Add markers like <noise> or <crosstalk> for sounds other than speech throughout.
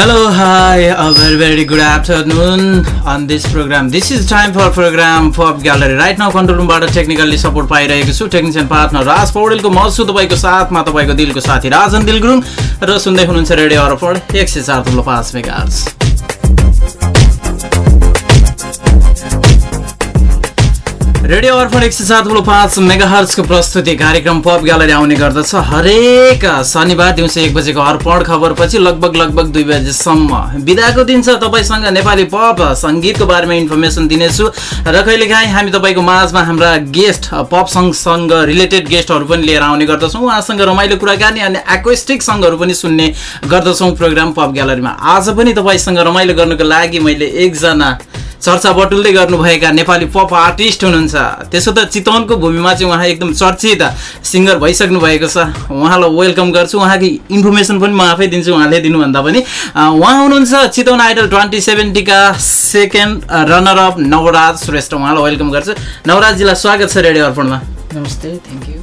Hello hi uh very very good afternoon on this programme this is time for programme for gallery right now control रुमबाट technically support पाइरहेको छु technician partner राज पौडेलको मसु तपाईँको साथमा तपाईँको दिलको साथी राजन दिल गुरुङ र सुन्दै हुनुहुन्छ रेडियो अरफोड एक सय चार पाँच मेगा रेडियो अर्पण एक सय सात ठुलो पाँच मेगाहर्सको प्रस्तुति कार्यक्रम पप ग्यालरी आउने गर्दछ। हरेक शनिबार दिउँसो एक बजेको अर्पण खबरपछि लगभग लगभग दुई बजेसम्म। बिदाको दिन छ तपाईँसँग नेपाली पप सङ्गीतको बारेमा इन्फर्मेसन दिनेछु। र कहिलेकाहीँ हामी तपाईँको माझमा हाम्रा गेस्ट पप सङ्गसँग रिलेटेड गेस्टहरू पनि लिएर आउने गर्दछौँ। उहाँसँग रमाइलो कुराकानी अनि एक्वेस्टिक सङ्गहरू पनि सुन्ने गर्दछौँ प्रोग्राम पप ग्यालरीमा। आज पनि तपाईँसँग रमाइलो गर्नुको लागि मैले एकजना चर्चा बटुल्दै गर्नुभएका नेपाली पप आर्टिस्ट हुनुहुन्छ। त्यसो त चितवनको भूमिमा चाहिँ उहाँ एकदम चर्चित सिङ्गर भइसक्नु भएको छ। उहाँलाई वेलकम गर्छु। उहाँको इन्फर्मेसन पनि म आफै दिन्छु। उहाँले दिनुभन्दा पनि। उहाँ हुनुहुन्छ Chitwan idol twenty सेभेन्टीका second runner up Nawaraj Shrestha. उहाँलाई वेलकम गर्छु। नवराजजीलाई स्वागत छ रेडियो अर्पणमा। नमस्ते थ्याङ्क यू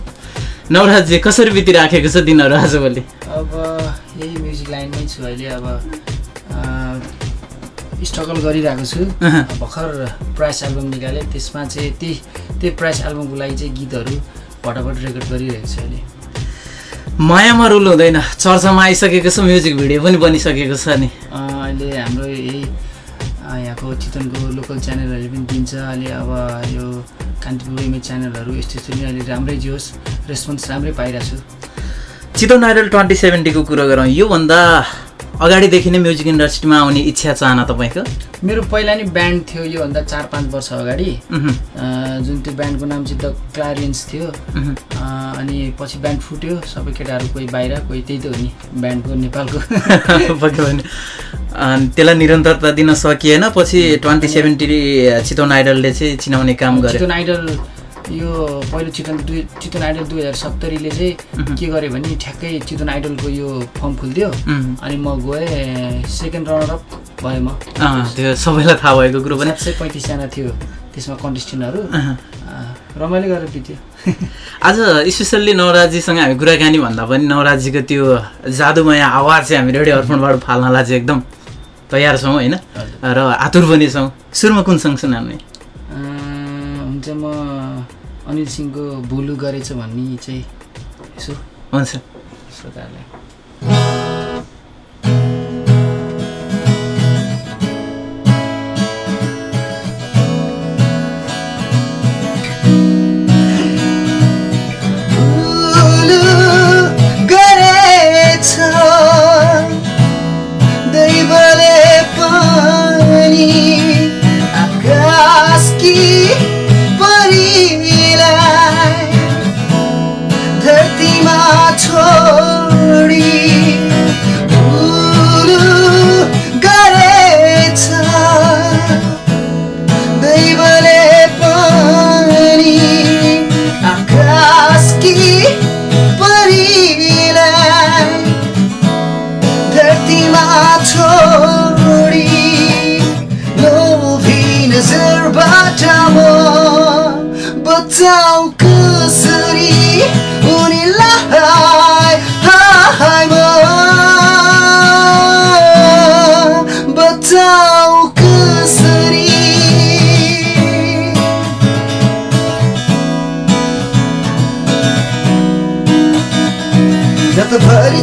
नवराजजी कसरी बितिराखेको छ दिनहरू आजभोलि? अब यही म्युजिक लाइनमै छु अहिले। अब स्ट्रगल गरिरहेको छु। भर्खर प्राइस एल्बम निकालेँ त्यसमा चाहिँ त्यही त्यही प्राइस एल्बमको लागि चाहिँ गीतहरू भटाभट रेकर्ड गरिरहेको छु अहिले। मायामा रुल हुँदैन। चर्चामा आइसकेको छ म्युजिक भिडियो पनि बनिसकेको छ नि। अहिले हाम्रो यही यहाँको चितवनको लोकल च्यानलहरूले पनि दिन्छ। अहिले अब यो कान्तिपुर इमेज च्यानलहरू यस्तो यस्तो नि अहिले राम्रै जे होस् रेस्पोन्स राम्रै पाइरहेको छु। चितवन आइडल ट्वेन्टी सेभेन्टीको कुरो गरौँ। योभन्दा अगाडिदेखि नै म्युजिक इन्डस्ट्रीमा आउने इच्छा चाहना तपाईँको? मेरो पहिला नि ब्यान्ड थियो योभन्दा चार पाँच वर्ष अगाडि। जुन त्यो ब्यान्डको नाम चाहिँ द क्लारियन्स थियो। अनि पछि ब्यान्ड फुट्यो सबै केटाहरू कोही बाहिर कोही त्यही त हो नि ब्यान्डको नेपालको। <laughs> त्यसलाई निरन्तरता दिन सकिएन पछि ट्वेन्टी सेभेन्टी चितवन आइडलले चाहिँ चिनाउने काम गर्यो। चितवन आइडल यो पहिलो चितवन दुई चितवन आइडल दुई हजार सत्तरीले चाहिँ के गर्यो भने ठ्याक्कै चितवन आइडलको यो फर्म खुलिदियो अनि म गएँ सेकेन्ड राउन्ड अप भएँ म। त्यो सबैलाई थाहा भएको कुरो पनि। सय पैँतिसजना थियो त्यसमा कन्टेस्टेन्टहरू। रमाइलो गरेर बित्यो। <laughs> आज स्पेसल्ली नवराजीसँग हामी कुराकानी भन्दा पनि नवराजीको त्यो जादुमय आवाज चाहिँ हामी रेडियो अर्पणबाट फाल्नलाई चाहिँ एकदम तयार छौँ होइन? र आतुर पनि छौँ। सुरुमा कुन सुनाउने? हुन्छ म अनिल सिंहको भुलु गरेछ भन्ने चाहिँ यसो हुन्छ। श्रोताहरूलाई।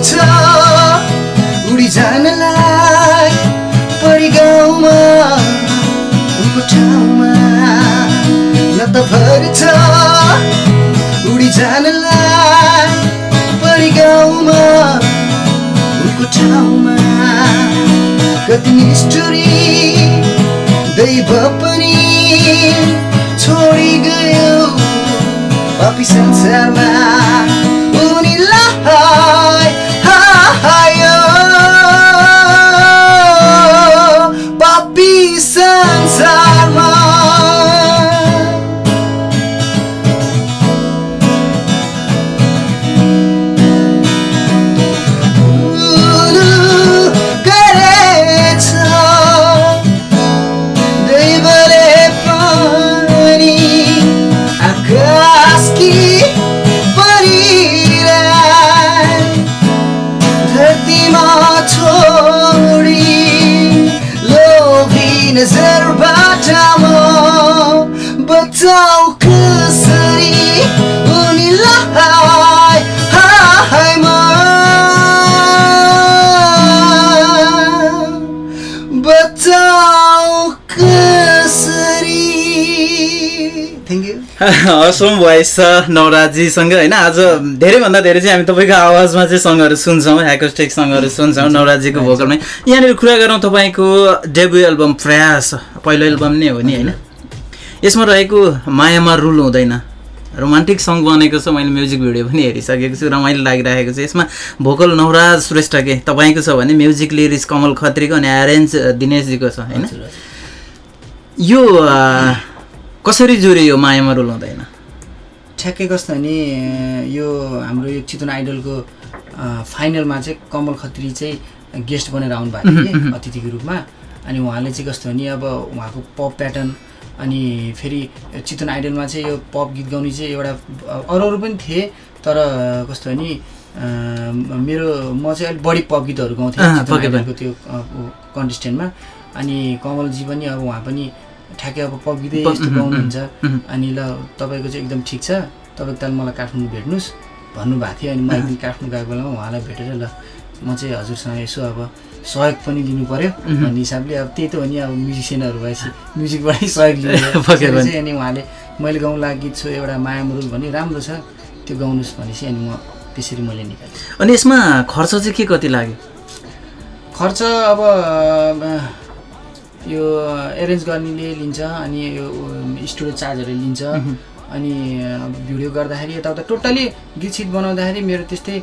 छ। उडी जानलाई परि गाउँमा ठाउँमा रातभरि छ। उडी जानलाई परि गाउँमा उनको ठाउँमा कति निष्ठुरी दैव पनि छोडी गयो पापी संसारमा असम भोइस छ नवराजीसँग होइन आज धेरैभन्दा धेरै चाहिँ हामी तपाईँको आवाजमा चाहिँ सङ्गहरू सुन्छौँ ह्याकोस्टिक सङ्गहरू सुन्छौँ नवराजीको भोकलमै। यहाँनिर कुरा गरौँ तपाईँको डेब्यु एल्बम प्रयास पहिलो एल्बम नै हो नि होइन? यसमा रहेको मायामा रुल हुँदैन। रोमान्टिक सङ्ग बनेको छ मैले म्युजिक भिडियो पनि हेरिसकेको छु रमाइलो लागिरहेको छ। यसमा भोकल नवराज श्रेष्ठके तपाईँको छ भने म्युजिक लिरिक्स कमल खत्रीको अनि एरेन्ज दिनेशजीको छ होइन? यो कसरी जोडियो मायामा रुल हुँदैन ठ्याक्कै कस्तो भने यो हाम्रो यो चितवन आइडलको फाइनलमा चाहिँ कमल खत्री चाहिँ गेस्ट बनेर आउनु भएको थियो <laughs> अतिथिको रूपमा। अनि उहाँले चाहिँ कस्तो भने अब उहाँको पप प्याटर्न अनि फेरि चितवन आइडलमा चाहिँ यो पप गीत गाउने चाहिँ एउटा अरू अरू पनि थिए तर कस्तो भने मेरो म चाहिँ अलिक बढी पप गीतहरू गाउँथेँ त्यो कन्टेस्टेन्टमा अनि कमलजी पनि अब उहाँ पनि ठ्याक्कै अब पप- यस्तो गाउनुहुन्छ। अनि ल तपाईँको चाहिँ एकदम ठिक छ। तपाईँ ताल मलाई काठमाडौँ भेट्नुहोस्। भन्नुभएको थियो अनि म एकदिन काठमाडौँ गएको बेलामा उहाँलाई भेटेर ल म चाहिँ हजुरसँग यसो अब सहयोग पनि लिनु पऱ्यो भन्ने हिसाबले अब त्यही त हो नि अब म्युजिसियनहरू भएपछि म्युजिकबाटै सहयोग लिनु। चाहिँ <laughs> अनि उहाँले मैले गाउँला गीत छु एउटा माया मुरुल भने राम्रो छ। त्यो गाउनुहोस् भनेपछि अनि म त्यसरी मैले निकालेँ। अनि यसमा खर्च चाहिँ के कति लाग्यो? खर्च अब यो एरेन्ज गर्नेले लिन्छ अनि यो स्टुडियो चार्जहरू लिन्छ। अनि भिडियो गर्दाखेरि यताउता टोटल्ली गीत सित बनाउँदाखेरि मेरो त्यस्तै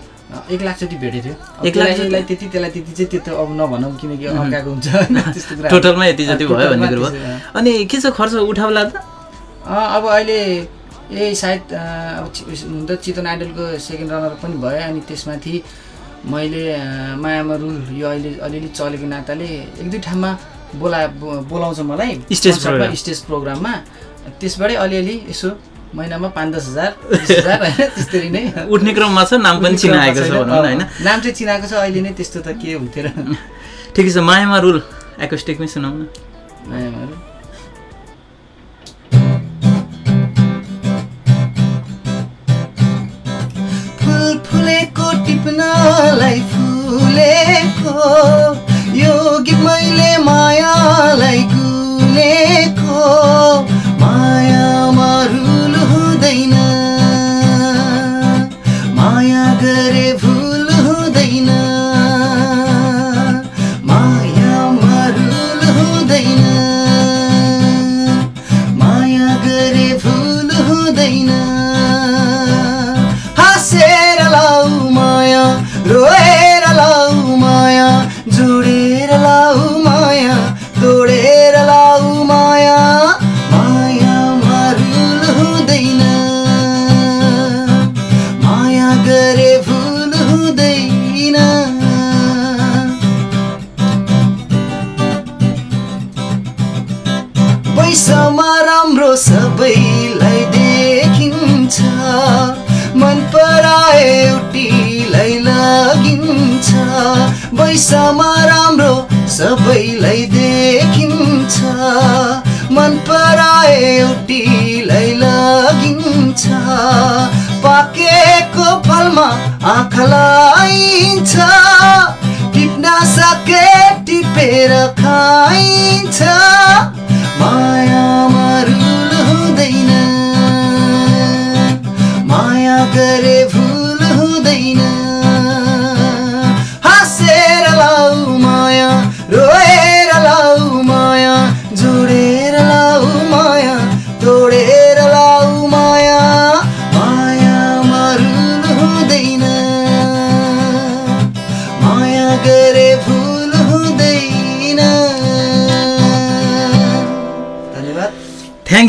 एक लाख जति भेटेको थियो। एक लाख त्यसलाई- जति? यसलाई त्यति त्यसलाई त्यति चाहिँ त्यो अब नभनौँ किनकि अर्काको हुन्छ। होइन, <laughs> त्यस्तो कुरा टोटलमा यति जति भयो भन्ने कुरो अनि के छ खर्च उठाउला त? अब अहिले यही सायद अब हुन त चितवन आइडलको सेकेन्ड रनर पनि भयो अनि त्यसमाथि मैले मायामा रुल यो अहिले अलिअलि चलेको नाताले एक दुई ठाउँमा बोला बोलाउँछ मलाई। स्टेज। स्टेज प्रोग्राममा। त्यसबाटै अलिअलि यसो महिनामा पाँच दस हजार होइन त्यसरी नै। उठ्ने क्रममा छ नाम पनि चिनाएको छ भनौँ न होइन। नाम चाहिँ चिनाएको छ अहिले नै त्यस्तो त के हुन्थ्यो र। ठिकै छ मायामा रुल एकोस्टिकमै सुनाउँ न मायामा रुल सबैलाई देखिन्छ। मन पराए एउटीलाई लगिन्छ। पैसामा राम्रो सबैलाई देखिन्छ। मन पराए एउटीलाई लगिन्छ। पाकेको फलमा आँखा लाइन्छ। टिप्न सके टिपेर खाइन्छ। माया मरुल हुँदैन। माया गरे भुल हुँदैन।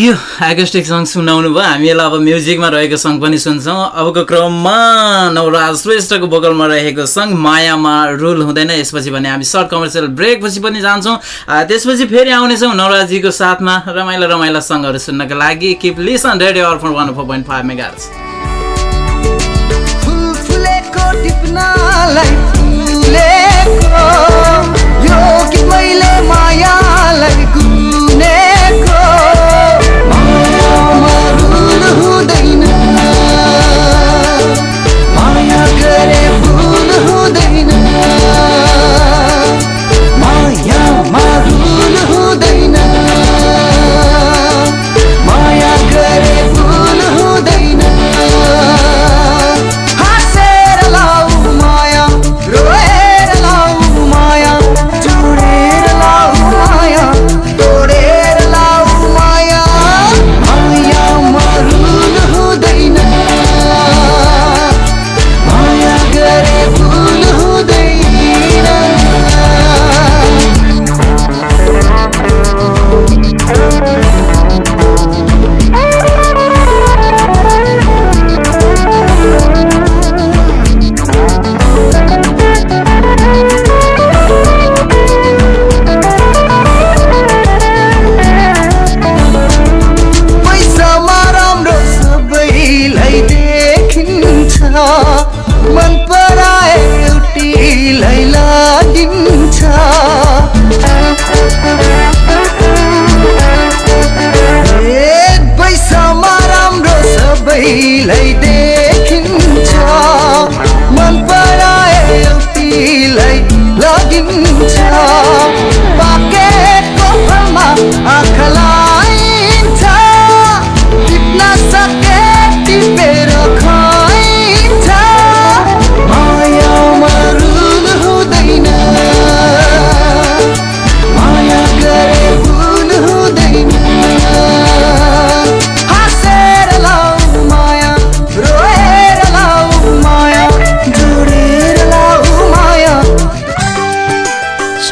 Thank you. एकोस्टिक सङ्ग सुनाउनु भयो हामीलाई अब म्युजिकमा रहेको सङ्ग पनि सुन्छौँ। अबको क्रममा नवराज श्रेष्ठको बोकलमा रहेको सङ्ग मायामा रुल हुँदैन। यसपछि भने हामी सर्ट कमर्सियल ब्रेकपछि पनि जान्छौँ। त्यसपछि फेरि आउनेछौँ नवराजीको साथमा रमाइलो रमाइलो सङ्गहरू सुन्नको लागि। Keep listen radio Arpan one four point five mega माया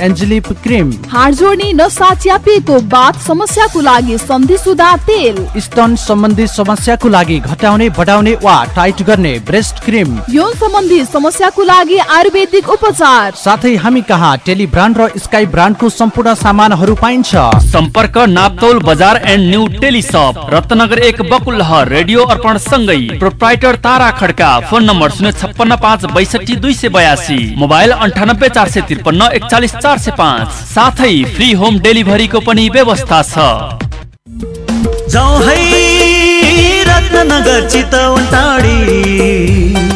एन्जेलिप क्रिम हाड जोड्ने नसा च्यापिएको बाथ समस्याको लागि सन्धि सुधा तेल। स्तन सम्बन्धी समस्याको लागि घटाउने बढाउने वा टाइट गर्ने ब्रेस्ट क्रिम। यौन सम्बन्धी समस्याको लागि आयुर्वेदिक उपचार। साथै हामी कहाँ टेली ब्रान्ड र स्काई ब्रान्डको सम्पूर्ण सामानहरू पाइन्छ। सम्पर्क नापतौल बजार एन्ड न्यू टेलिसप रत्नगर एक बकुलहर रेडियो अर्पण सँगै। Proprietor Tara Khadka phone number शून्य छप्पन्न पाँच बैसठी दुई सय बयासी। मोबाइल अन्ठानब्बे चार सय त्रिपन्न एकचालिस चार सय पाँच। साथै फ्री होम डेलिभरीको पनि व्यवस्था छ। रत्नगर चितवन टाढी।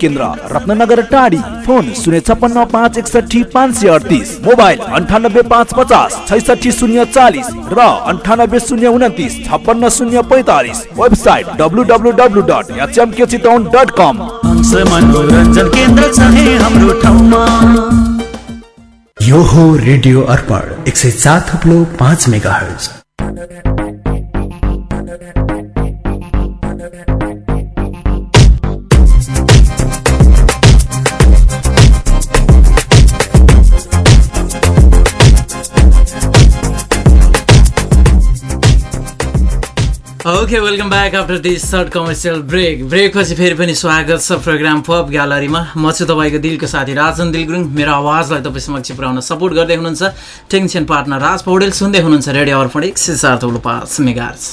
केन्द्र रत्नगर टाढी फोन शून्य छप्पन्न पाँच एकसठी पाँच सय अडतिस मोबाइल अन्ठानब्बे पाँच पचास छैसठी शून्य चालिस र अन्ठानब्बे शून्य उन्तिस छप्पन्न शून्य पैँतालिस website W W W dot HMK Chitwan dot com. हंस मनोरञ्जन केन्द्र छ है हाम्रो ठाउँमा। यो हो रेडियो अर्पण एक सय चार थप्लो पाँच mega hertz okay welcome back after this short commercial break break पछि फेरि पनि स्वागत छ प्रोग्राम पप ग्यालरीमा म चाहिँ तपाईँको दिलको साथी राजन दिल गुरुङ मेरो आवाजलाई तपाईँ समक्ष पुऱ्याउन सपोर्ट गर्दै हुनुहुन्छ। टेन्सन पार्टनर राज पौडेल सुन्दै हुनुहुन्छ रेडियो अर्पण एक सय चार मेगार्स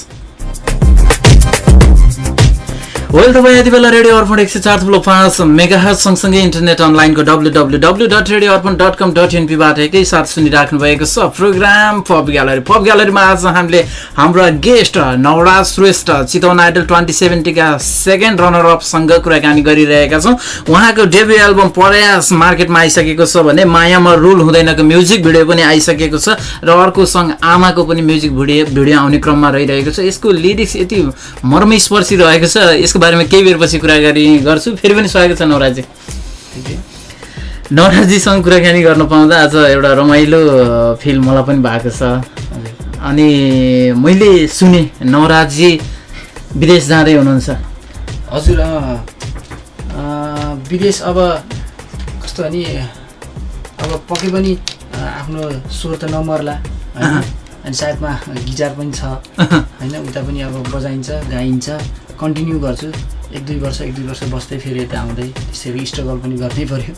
वेल तपाईँ यति बेला रेडियो अर्पण एक सय चार थुप्रो पाँच मेगा सँगसँगै इन्टरनेट अनलाइनको W W W dot radio Arpan dot com dot एनपीबाट एकैसाथ सुनिराख्नु भएको छ प्रोग्राम पप ग्यालरी पप ग्यालरीमा आज हामीले हाम्रा guest Nawaraj Shrestha Chitwan idol twenty सेभेन्टीका second runner अपसँग कुराकानी गरिरहेका छौँ। उहाँको डेब्यु एल्बम प्रयास मार्केटमा आइसकेको छ भने मायामा रुल हुँदैनको म्युजिक भिडियो पनि आइसकेको छ र अर्को सङ्ग आमाको पनि म्युजिक भिडियो भिडियो आउने क्रममा रहिरहेको छ। यसको लिरिक्स यति मर्मस्पर्शी रहेको छ। बारेमा केही बेरपछि कुराकानी गर्छु फेरि पनि स्वागत छ नवराजी। नवराजीसँग कुराकानी गर्न पाउँदा आज एउटा रमाइलो फिल मलाई पनि भएको छ। अनि मैले सुने नवराजी विदेश जाँदै हुनुहुन्छ। हजुर विदेश अब कस्तो भने अब पक्कै पनि आफ्नो स्वर त नमर्ला अनि साथमा गिटार पनि छ। होइन उता पनि अब बजाइन्छ गाइन्छ। कन्टिन्यू गर्छु। एक दुई वर्ष एक दुई वर्ष बस्दै फेरि यता आउँदै त्यसरी स्ट्रगल पनि गर्नै पर्यो।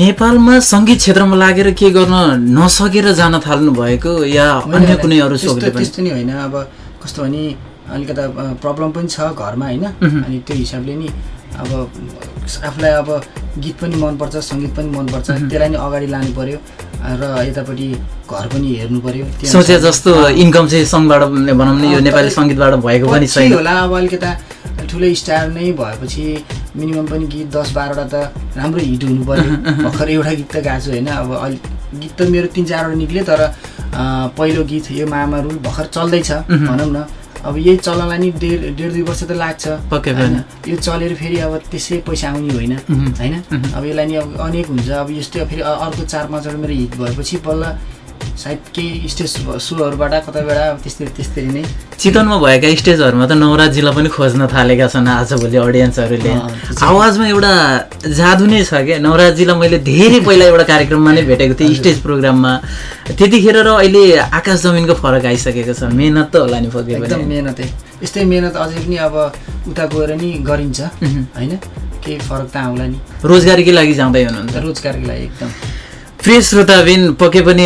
नेपालमा सङ्गीत क्षेत्रमा लागेर के गर्न नसकेर जान थाल्नु भएको या अन्य कुनै अरू त्यस्तो नि होइन। अब कस्तो भने अलिकता प्रब्लम पनि छ घरमा होइन। अनि त्यो हिसाबले नि अब आफूलाई अब गीत पनि मनपर्छ सङ्गीत पनि मनपर्छ। त्यसलाई नि अगाडि लानु पर्यो। र यतापट्टि घर पनि हेर्नु पर्यो। सोचे जस्तो इन्कम चाहिँ सङ्घबाट भनौँ न यो नेपाली सङ्गीतबाट भएको पनि छैन। होला अब अलिकता ठुलै स्टार नै भएपछि मिनिमम पनि गीत दस बाह्रवटा त राम्रो हिट हुनु पर्यो। भर्खर एउटा गीत त गाएको छु होइन? अब अलिक गीत त मेरो तिन चारवटा निक्ल्यो तर पहिलो गीत यो मामा रुल भर्खर चल्दैछ। भनौँ न। अब यही चल्नलाई नि डेढ डेढ दुई वर्ष त लाग्छ पक्कै होइन? पनि। यो चलेर फेरि अब त्यसै पैसा आउने होइन। होइन। अब यसलाई नि अब अनेक हुन्छ अब यस्तै फेरि अर्को चार पाँचवटा मेरो हिट भएपछि बल्ल सायद केही स्टेज सोहरूबाट कतैबाट अब त्यस्तै त्यस्तरी नै। चितवनमा भएका स्टेजहरूमा त नवराजीलाई पनि खोज्न थालेका छन् आजभोलि अडियन्सहरूले आवाजमा एउटा जादु नै छ क्या। नवराजीलाई मैले धेरै पहिला एउटा कार्यक्रममा नै भेटेको थिएँ स्टेज प्रोग्राममा। त्यतिखेर र अहिले आकाश जमिनको फरक आइसकेको छ। मेहनत त होला नि पक्कै एकदम मेहनतै। यस्तै मेहनत अझै पनि अब उता गएर नि गरिन्छ। होइन? केही फरक त आउला नि। रोजगारीकै लागि जाँदै हुनुहुन्छ। रोजगारको लागि एकदम। प्रिय श्रोताबिन पक्कै पनि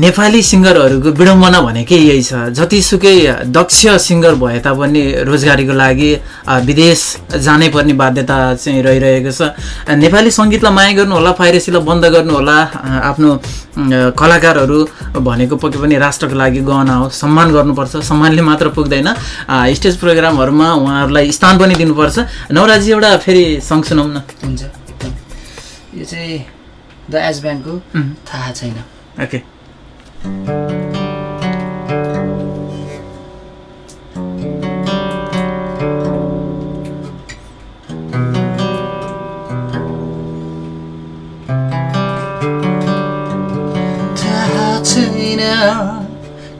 नेपाली सिङ्गरहरूको विडम्बना भनेकै यही छ। जतिसुकै दक्ष सिङ्गर भए तापनि रोजगारीको लागि विदेश जानै पर्ने बाध्यता चाहिँ रहिरहेको छ। नेपाली सङ्गीतलाई माया गर्नु होला पाइरेसीलाई बन्द गर्नु होला अ, आफ्नो कलाकारहरू भनेको पक्कै पनि राष्ट्रको लागि गहना हो। सम्मान गर्नुपर्छ सम्मानले मात्र पुग्दैन। स्टेज प्रोग्रामहरूमा उहाँहरूलाई स्थान पनि दिनुपर्छ। नवराजी एउटा फेरि सङ्ग सुनाउँ न हुन्छ यो चाहिँ द एज ब्यान्डको थाहा छैन। ओके।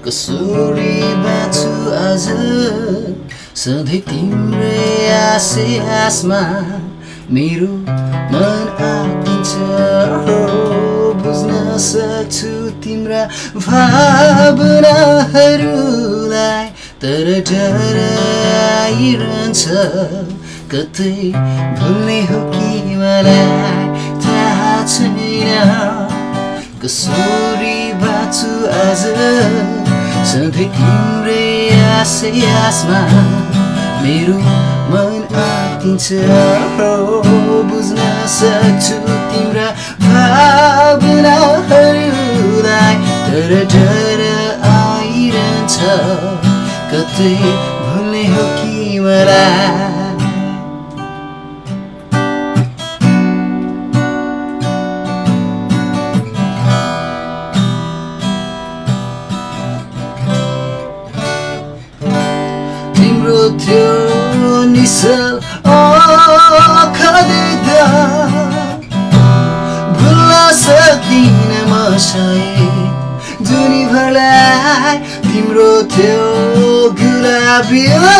कसरी बाँच्छु आज। सधैँ तिम्रै आसे आसमा मेरो मन हो बुझ्न सक्छु तिम्रा भावनाहरूलाई। तर डर आइरहन्छ कतै भुल्ने हो कि मलाई थाहा छैन। कसरी बाँच्छु आज सधैँ तिम्रै आशै आसमा मेरो मन आँटिन्छ। बुझ्न सक्छु तिम्रा भावनाहरूलाई तर डर आइरहन्छ कतै भुल्ने हो कि मलाई Babilônia.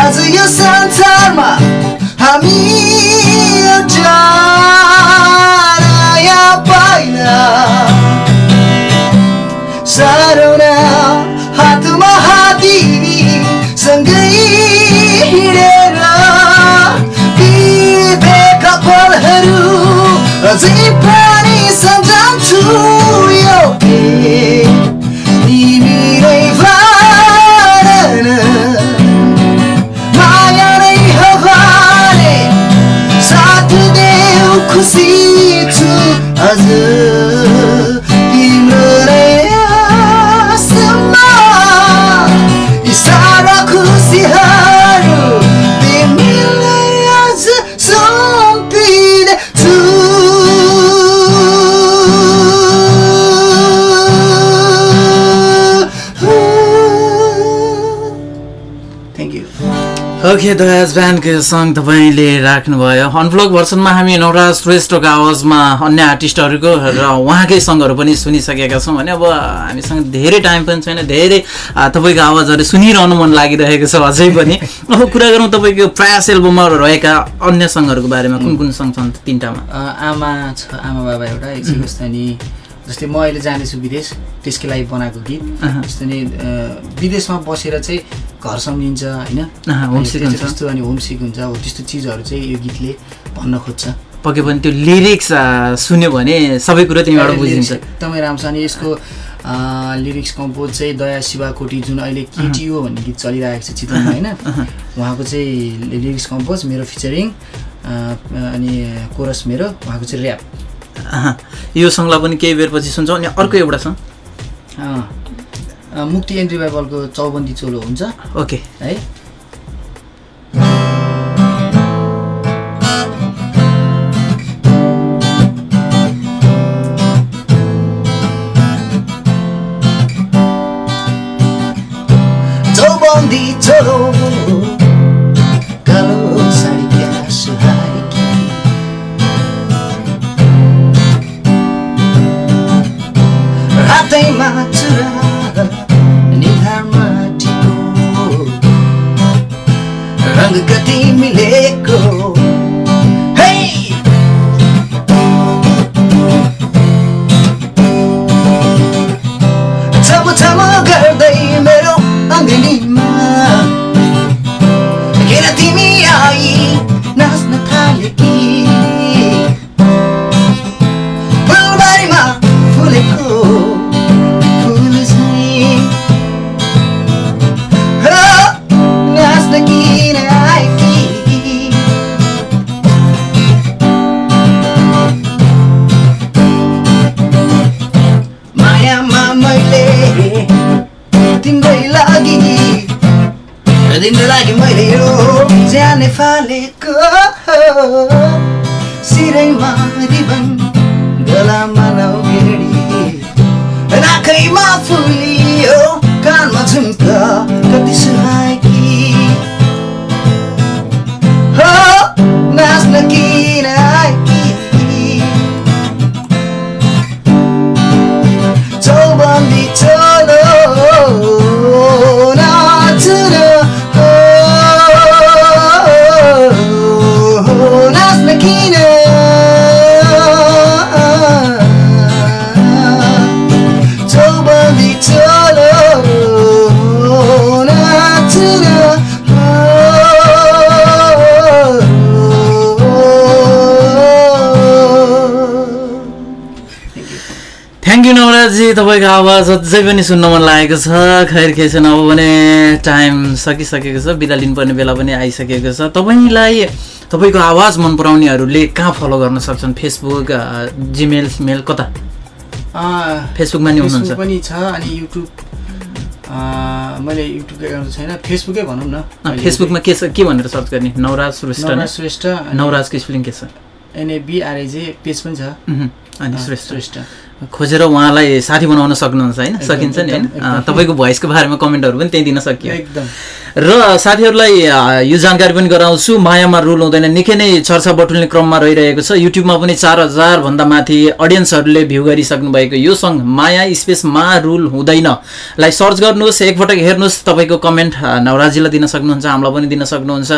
आज यो संसारमा हामी ओके दयाज ब्यान्डको सङ्ग तपाईँले राख्नुभयो। अनब्लक भर्सनमा हामी नवराज श्रेष्ठको आवाजमा अन्य आर्टिस्टहरूको र उहाँकै सङ्गहरू पनि सुनिसकेका छौँ भने अब हामीसँग धेरै टाइम पनि छैन धेरै तपाईँको आवाजहरू सुनिरहनु मन लागिरहेको छ अझै पनि। अब कुरा गरौँ तपाईँको प्रयास एल्बममा रहेका अन्य सङ्गहरूको बारेमा। कुन कुन सङ्ग छन् तिनवटामा? आमा छ आमा बाबा एउटा एक जस्तो म अहिले जाँदैछु विदेश त्यसकै लागि बनाएको गीत। जस्तो नि विदेशमा बसेर चाहिँ घर सम्झिन्छ होइन। त्यस्तो अनि होमसिक हुन्छ। हो त्यस्तो चिजहरू चाहिँ यो गीतले भन्न खोज्छ। पक्कै पनि त्यो लिरिक्स सुन्यो भने सबै कुरो त्यहीँबाट बुझिन्छ। एकदमै राम्रो छ अनि यसको लिरिक्स कम्पोज चाहिँ दया शिवा कोटी जुन अहिले केटिओ भन्ने गीत चलिरहेको छ चितवनमा होइन? उहाँको चाहिँ लिरिक्स कम्पोज मेरो फिचरिङ अनि कोरस मेरो उहाँको चाहिँ ऱ्याप यो सङ्गलाई पनि केही बेरपछि सुन्छौँ अनि अर्को एउटा छ मुक्ति एन्ड रिभाइभलको चौबन्दी चोलो हुन्छ। ओके। है? चौबन्दी चलो। तिम्रो लागि मैले यो जाने फालेको सिरैमा रिबन गलामा तपाईँको आवाज अझै पनि सुन्न मन लागेको छ। खैर के छैन। अब भने टाइम सकिसकेको छ। बिदा लिनुपर्ने बेला पनि आइसकेको छ। तपाईँलाई तपाईँको आवाज मन पराउनेहरूले कहाँ फलो गर्न सक्छन्? फेसबुक जिमेल सिमेल कता? फेसबुकमा नि हुनुहुन्छ। पनि छ अनि युट्युब मैले एकाउन्ट छैन। फेसबुकै भनौँ न। फेसबुकमा के छ? के भनेर सर्च गर्ने? नवराज श्रेष्ठ? श्रेष्ठ नवराजको स्पेलिङ के छ? N A B R I J page पनि छ। अनि श्रेष्ठ। श्रेष्ठ। खोजेर उहाँलाई साथी बनाउन सक्नुहुन्छ होइन? सकिन्छ नि होइन। तपाईँको भोइसको बारेमा कमेन्टहरू पनि त्यहीँ दिन सकियो। एकदम। र साथीहरूलाई यो जानकारी पनि गराउँछु मायामा रुल हुँदैन। निकै नै चर्चा बटुल्ने क्रममा रहिरहेको छ। युट्युबमा पनि चार हजारभन्दा माथि अडियन्सहरूले भ्यू गरिसक्नु भएको यो सङ्ग माया स्पेस मा रुल हुँदैन। लाई सर्च गर्नुहोस् एकपटक हेर्नुहोस् तपाईँको कमेन्ट नवराजीलाई दिन सक्नुहुन्छ हामीलाई पनि दिन सक्नुहुन्छ।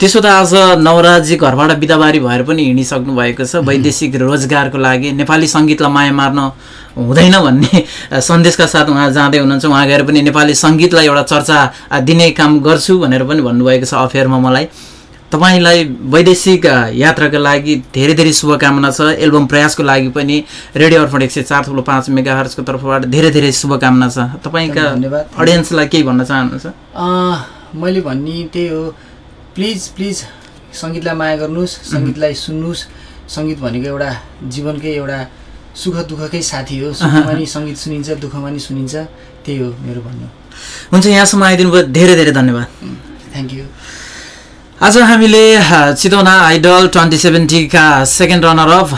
त्यसो त आज नवराजी घरबाट बिदाबारी भएर पनि हिँडिसक्नु भएको छ। वैदेशिक रोजगारको लागि नेपाली सङ्गीतलाई माया मार्न हुँदैन भन्ने सन्देशका साथ उहाँ जाँदै हुनुहुन्छ। उहाँ गएर पनि नेपाली सङ्गीतलाई एउटा चर्चा दिने काम गर्छु भनेर पनि भन्नुभएको छ अफेयरमा मलाई। तपाईँलाई वैदेशिक यात्राको लागि धेरै धेरै शुभकामना छ। एल्बम प्रयासको लागि पनि रेडियो अर्पण एक सय चार थुप्रो पाँच मेगा हर्चको तर्फबाट धेरै धेरै शुभकामना छ। तपाईँका धन्यवाद। अडियन्सलाई केही भन्न चाहनुहुन्छ? मैले भन्ने त्यही हो। प्लिज प्लिज सङ्गीतलाई माया गर्नुहोस् सङ्गीतलाई सुन्नुहोस्। सङ्गीत भनेको एउटा जीवनकै एउटा सुख दुःखकै साथी हो। सुखमा नि सङ्गीत सुनिन्छ दुःखमा नि सुनिन्छ। त्यही हो मेरो भन्नु। हुन्छ यहाँसम्म आइदिनु भयो धेरै धेरै धन्यवाद। थ्याङ्क यू आज हामीले अ, चितवना आइडल ट्वेन्टी सेभेन्टीका सेकेन्ड रनर अफ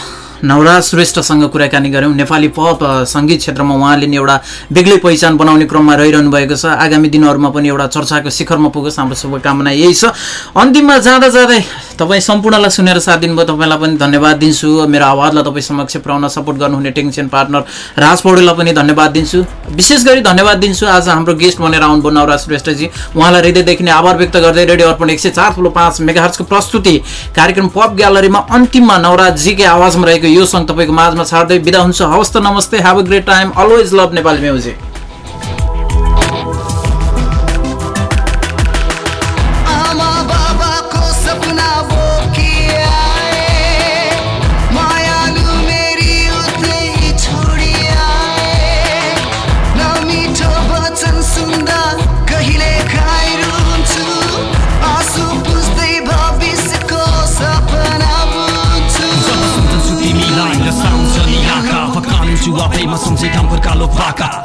नवराज श्रेष्ठसँग कुराकानी गऱ्यौँ। नेपाली पप सङ्गीत क्षेत्रमा उहाँले नि एउटा बेग्लै पहिचान बनाउने क्रममा रहिरहनु भएको छ। आगामी दिनहरूमा पनि एउटा चर्चाको शिखरमा पुगोस्। हाम्रो शुभकामना यही छ। अन्तिममा जाँदा जाँदै तपाईँ सम्पूर्णलाई सुनेर साथ दिनुभयो। तपाईँलाई पनि धन्यवाद दिन्छु। मेरो आवाजलाई तपाईँ समक्ष पुऱ्याउन सपोर्ट गर्नुहुने टेक्निसियन पार्टनर राज पौडेललाई पनि धन्यवाद दिन्छु। विशेष गरी धन्यवाद दिन्छु आज हाम्रो गेस्ट बनेर आउनुभयो नवराज श्रेष्ठजी। उहाँलाई हृदयदेखि नै आभार व्यक्त गर्दै रेडियो अर्पण एक सय चार ठुलो पाँच प्रस्तुति कार्यक्रम पप ग्यालरीमा अन्तिममा नवराजजीकै आवाजमा रहेको यो सङ्ग तपाईँको माझमा छाड्दै बिदा हुन्छ। हवस् त नमस्ते। Have uh great time always love Nepali music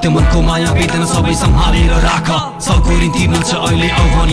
त्यो मनको माया वेदना सबै सम्हालेर राख। सकोरी तिर्न छ अहिले भनी